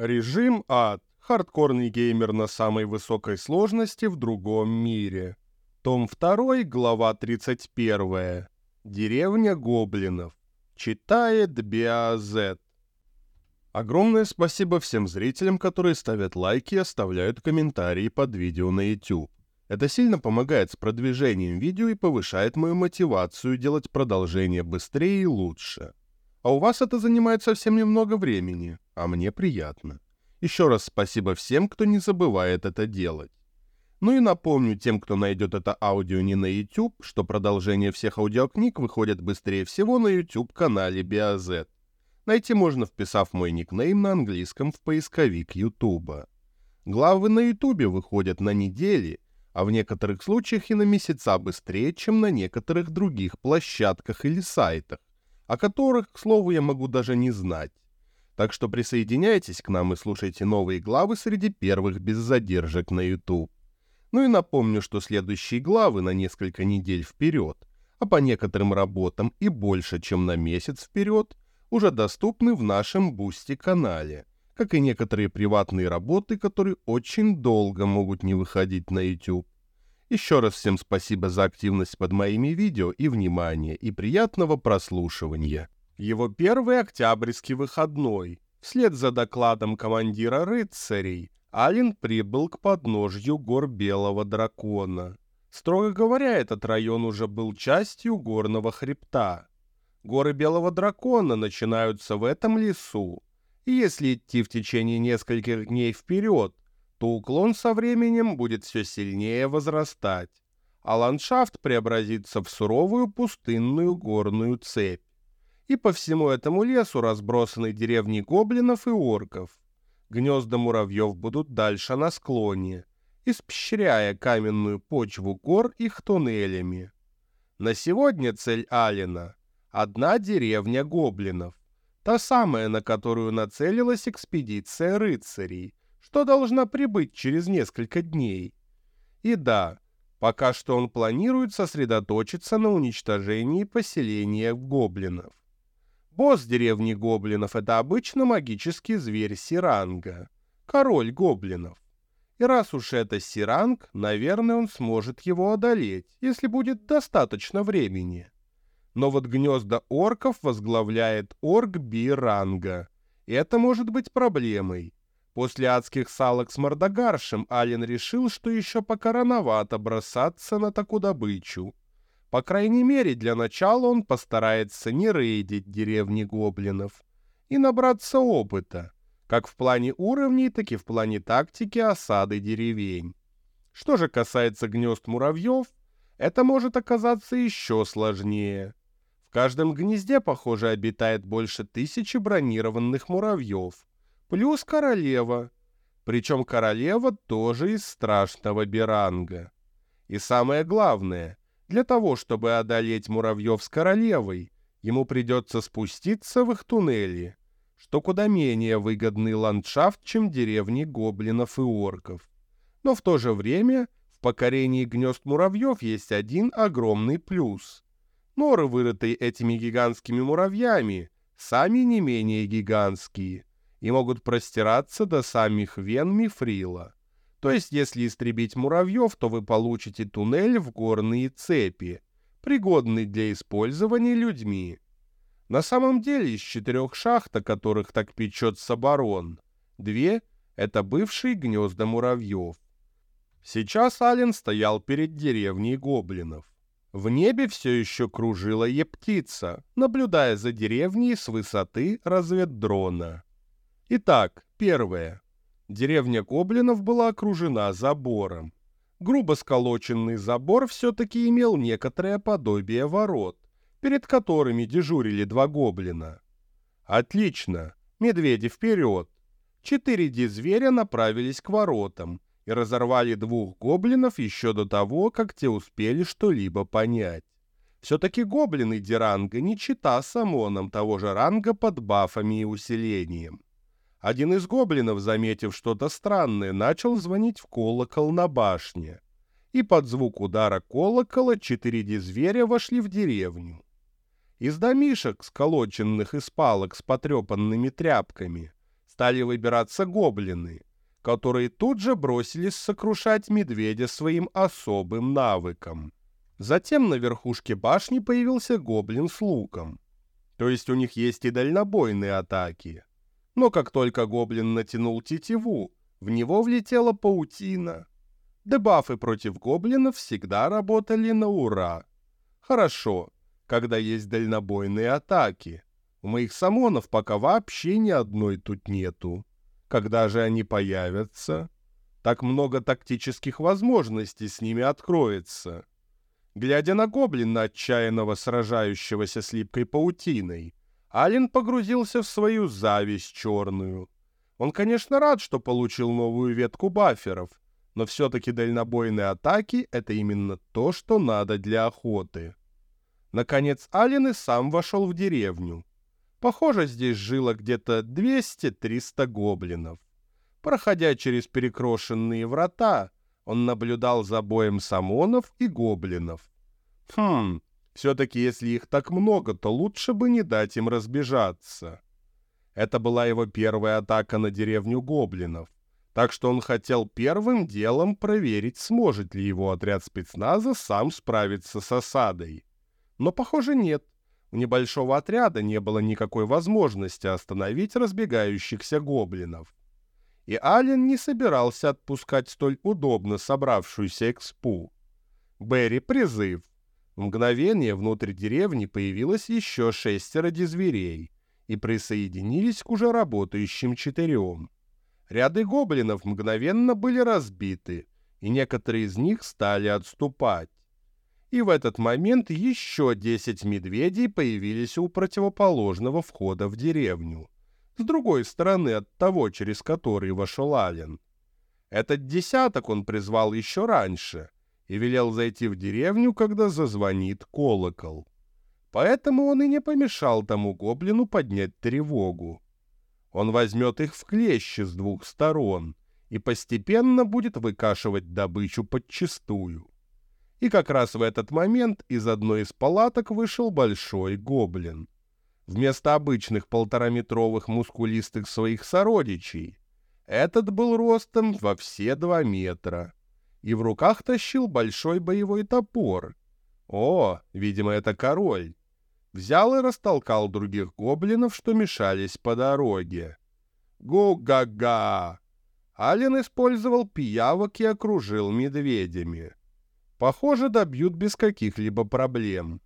Режим ад. Хардкорный геймер на самой высокой сложности в другом мире. Том 2, глава 31. Деревня гоблинов. Читает Биазет. Огромное спасибо всем зрителям, которые ставят лайки и оставляют комментарии под видео на YouTube. Это сильно помогает с продвижением видео и повышает мою мотивацию делать продолжение быстрее и лучше. А у вас это занимает совсем немного времени, а мне приятно. Еще раз спасибо всем, кто не забывает это делать. Ну и напомню тем, кто найдет это аудио не на YouTube, что продолжение всех аудиокниг выходит быстрее всего на YouTube-канале BioZ. Найти можно, вписав мой никнейм на английском в поисковик YouTube. Главы на YouTube выходят на недели, а в некоторых случаях и на месяца быстрее, чем на некоторых других площадках или сайтах о которых, к слову, я могу даже не знать. Так что присоединяйтесь к нам и слушайте новые главы среди первых без задержек на YouTube. Ну и напомню, что следующие главы на несколько недель вперед, а по некоторым работам и больше, чем на месяц вперед, уже доступны в нашем Бусти-канале, как и некоторые приватные работы, которые очень долго могут не выходить на YouTube. Еще раз всем спасибо за активность под моими видео и внимание, и приятного прослушивания. Его первый октябрьский выходной. Вслед за докладом командира рыцарей, Ален прибыл к подножью гор Белого Дракона. Строго говоря, этот район уже был частью горного хребта. Горы Белого Дракона начинаются в этом лесу, и если идти в течение нескольких дней вперед, то уклон со временем будет все сильнее возрастать, а ландшафт преобразится в суровую пустынную горную цепь. И по всему этому лесу разбросаны деревни гоблинов и орков. Гнезда муравьев будут дальше на склоне, испещряя каменную почву гор их туннелями. На сегодня цель Алина — одна деревня гоблинов, та самая, на которую нацелилась экспедиция рыцарей — что должна прибыть через несколько дней. И да, пока что он планирует сосредоточиться на уничтожении поселения гоблинов. Босс деревни гоблинов — это обычно магический зверь Сиранга, король гоблинов. И раз уж это Сиранг, наверное, он сможет его одолеть, если будет достаточно времени. Но вот гнезда орков возглавляет орк Биранга. Это может быть проблемой. После адских салок с мордогаршем Ален решил, что еще пока рановато бросаться на такую добычу. По крайней мере, для начала он постарается не рейдить деревни гоблинов и набраться опыта, как в плане уровней, так и в плане тактики осады деревень. Что же касается гнезд муравьев, это может оказаться еще сложнее. В каждом гнезде, похоже, обитает больше тысячи бронированных муравьев — плюс королева. Причем королева тоже из страшного Беранга. И самое главное, для того, чтобы одолеть муравьев с королевой, ему придется спуститься в их туннели, что куда менее выгодный ландшафт, чем деревни гоблинов и орков. Но в то же время в покорении гнезд муравьев есть один огромный плюс. Норы, вырытые этими гигантскими муравьями, сами не менее гигантские — и могут простираться до самих вен мифрила. То есть, если истребить муравьев, то вы получите туннель в горные цепи, пригодный для использования людьми. На самом деле, из четырех шахт, о которых так печется барон, две — это бывшие гнезда муравьев. Сейчас Ален стоял перед деревней гоблинов. В небе все еще кружила ептица, наблюдая за деревней с высоты разведдрона. Итак, первое. Деревня гоблинов была окружена забором. Грубо сколоченный забор все-таки имел некоторое подобие ворот, перед которыми дежурили два гоблина. Отлично, медведи вперед. Четыре дизверя направились к воротам и разорвали двух гоблинов еще до того, как те успели что-либо понять. Все-таки гоблины Диранга не чита самоном того же ранга под бафами и усилением. Один из гоблинов, заметив что-то странное, начал звонить в колокол на башне. И под звук удара колокола четыре дизверя вошли в деревню. Из домишек, сколоченных из палок с потрепанными тряпками, стали выбираться гоблины, которые тут же бросились сокрушать медведя своим особым навыком. Затем на верхушке башни появился гоблин с луком. То есть у них есть и дальнобойные атаки. Но как только гоблин натянул тетиву, в него влетела паутина. Дебафы против гоблинов всегда работали на ура. Хорошо, когда есть дальнобойные атаки. У моих самонов пока вообще ни одной тут нету. Когда же они появятся? Так много тактических возможностей с ними откроется. Глядя на гоблина, отчаянного сражающегося с липкой паутиной, Ален погрузился в свою зависть черную. Он, конечно, рад, что получил новую ветку баферов, но все-таки дальнобойные атаки — это именно то, что надо для охоты. Наконец Ален и сам вошел в деревню. Похоже, здесь жило где-то 200-300 гоблинов. Проходя через перекрошенные врата, он наблюдал за боем самонов и гоблинов. Хм, все-таки если их так много, то лучше бы не дать им разбежаться. Это была его первая атака на деревню гоблинов, так что он хотел первым делом проверить, сможет ли его отряд спецназа сам справиться с осадой. Но, похоже, нет. У небольшого отряда не было никакой возможности остановить разбегающихся гоблинов. И Ален не собирался отпускать столь удобно собравшуюся экспу. Берри призыв. Мгновение внутрь деревни появилось еще шестеро дизверей и присоединились к уже работающим четырем. Ряды гоблинов мгновенно были разбиты, и некоторые из них стали отступать и в этот момент еще десять медведей появились у противоположного входа в деревню, с другой стороны от того, через который вошел Ален. Этот десяток он призвал еще раньше и велел зайти в деревню, когда зазвонит колокол. Поэтому он и не помешал тому гоблину поднять тревогу. Он возьмет их в клещи с двух сторон и постепенно будет выкашивать добычу подчистую. И как раз в этот момент из одной из палаток вышел большой гоблин. Вместо обычных полтораметровых мускулистых своих сородичей, этот был ростом во все два метра и в руках тащил большой боевой топор. О, видимо, это король. Взял и растолкал других гоблинов, что мешались по дороге. Гу-га-га! Ален использовал пиявок и окружил медведями. Похоже, добьют без каких-либо проблем.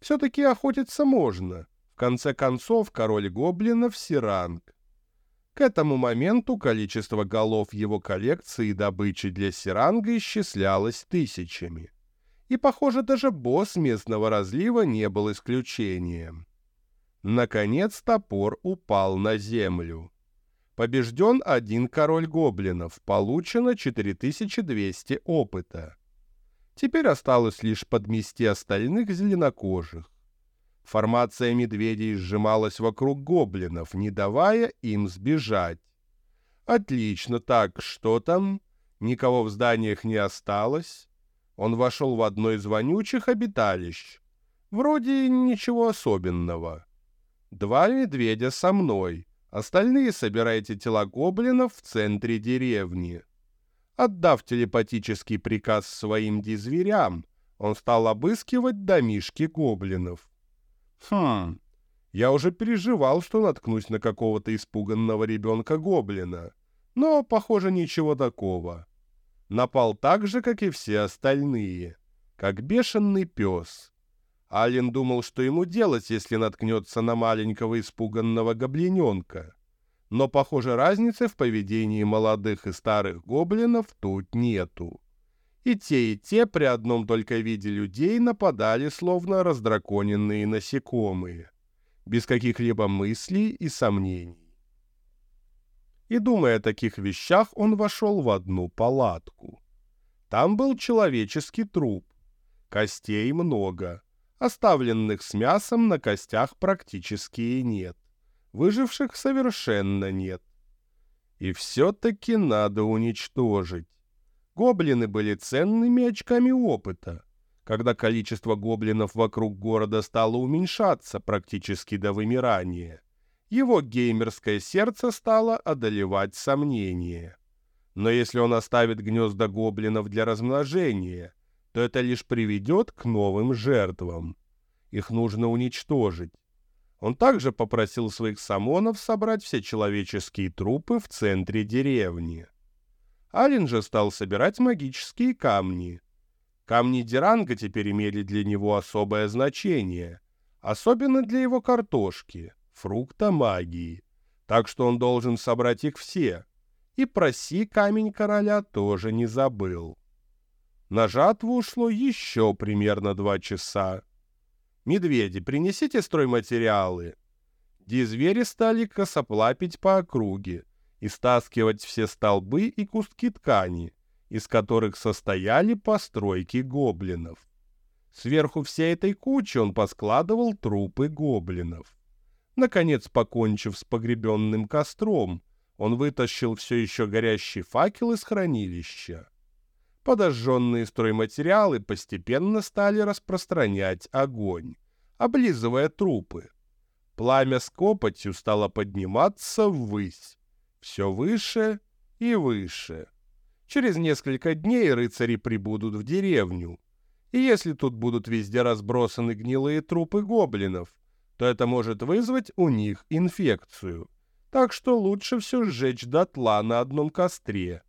Все-таки охотиться можно. В конце концов, король гоблинов — Сиранг. К этому моменту количество голов его коллекции и добычи для Сиранга исчислялось тысячами. И, похоже, даже босс местного разлива не был исключением. Наконец топор упал на землю. Побежден один король гоблинов, получено 4200 опыта. Теперь осталось лишь подмести остальных зеленокожих. Формация медведей сжималась вокруг гоблинов, не давая им сбежать. Отлично, так, что там? Никого в зданиях не осталось. Он вошел в одно из вонючих обиталищ. Вроде ничего особенного. Два медведя со мной. Остальные собирайте тела гоблинов в центре деревни. Отдав телепатический приказ своим дизверям, он стал обыскивать домишки гоблинов. Хм, я уже переживал, что наткнусь на какого-то испуганного ребенка-гоблина, но, похоже, ничего такого. Напал так же, как и все остальные, как бешеный пес. Ален думал, что ему делать, если наткнется на маленького испуганного гоблиненка но, похоже, разницы в поведении молодых и старых гоблинов тут нету. И те, и те при одном только виде людей нападали, словно раздраконенные насекомые, без каких-либо мыслей и сомнений. И, думая о таких вещах, он вошел в одну палатку. Там был человеческий труп. Костей много. Оставленных с мясом на костях практически и нет выживших совершенно нет. И все-таки надо уничтожить. Гоблины были ценными очками опыта. Когда количество гоблинов вокруг города стало уменьшаться практически до вымирания, его геймерское сердце стало одолевать сомнения. Но если он оставит гнезда гоблинов для размножения, то это лишь приведет к новым жертвам. Их нужно уничтожить. Он также попросил своих самонов собрать все человеческие трупы в центре деревни. Алин же стал собирать магические камни. Камни Диранга теперь имели для него особое значение, особенно для его картошки, фрукта магии. Так что он должен собрать их все, и проси камень короля тоже не забыл. На жатву ушло еще примерно два часа. «Медведи, принесите стройматериалы!» Дизвери стали косоплапить по округе и стаскивать все столбы и куски ткани, из которых состояли постройки гоблинов. Сверху всей этой кучи он поскладывал трупы гоблинов. Наконец, покончив с погребенным костром, он вытащил все еще горящий факел из хранилища. Подожженные стройматериалы постепенно стали распространять огонь, облизывая трупы. Пламя с копотью стало подниматься ввысь, все выше и выше. Через несколько дней рыцари прибудут в деревню, и если тут будут везде разбросаны гнилые трупы гоблинов, то это может вызвать у них инфекцию так что лучше все сжечь дотла на одном костре.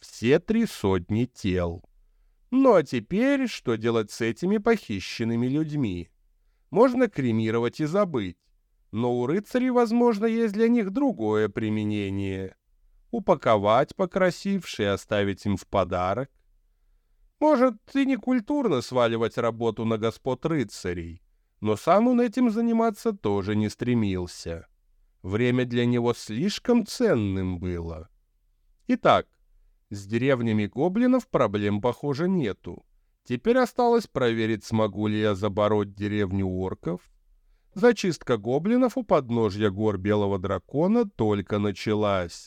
Все три сотни тел. Ну а теперь что делать с этими похищенными людьми? Можно кремировать и забыть, но у рыцарей, возможно, есть для них другое применение. Упаковать покрасившие и оставить им в подарок. Может, и не культурно сваливать работу на господ рыцарей, но сам он этим заниматься тоже не стремился. Время для него слишком ценным было. Итак, с деревнями гоблинов проблем, похоже, нету. Теперь осталось проверить, смогу ли я забороть деревню орков. Зачистка гоблинов у подножья гор Белого Дракона только началась.